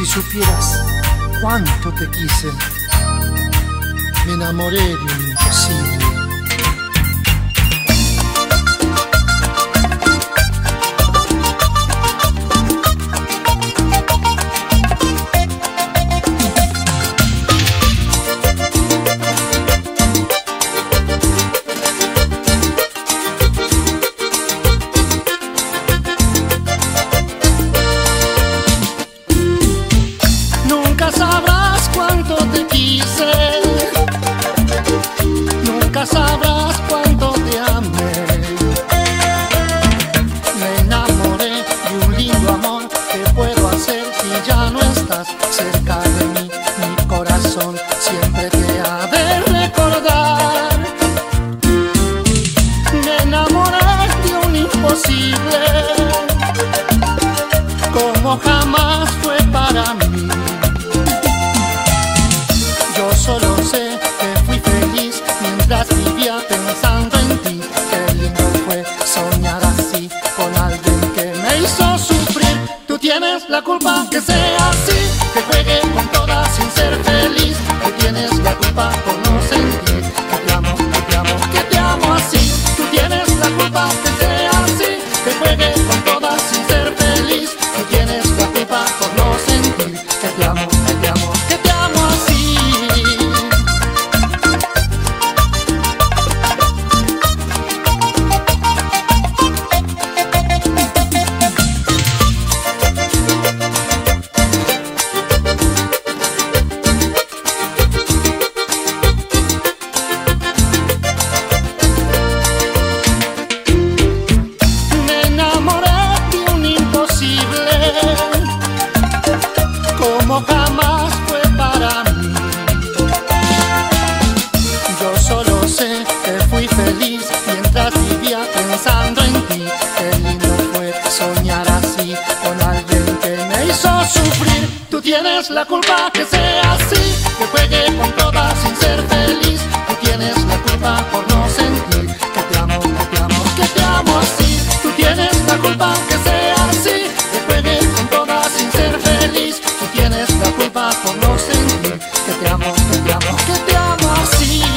Si supieras cuánto te quise, me enamoré de un imposible. siempre te ha de recordar. Me enamoraste de un imposible, como jamás fue para mí. Yo solo sé que fui feliz mientras vivía pensando en ti. Qué lindo fue soñar así con alguien que me hizo sufrir. Tú tienes la culpa que sea así, que juegue Charlie's Tú tienes la culpa que sea así, que juegue con todas sin ser feliz. Tú tienes la culpa por no sentir que te amo, que te amo, que te amo así. Tú tienes la culpa que sea así, que juegue con todas sin ser feliz. Tú tienes la culpa por no sentir que te amo, que te amo, que te amo así.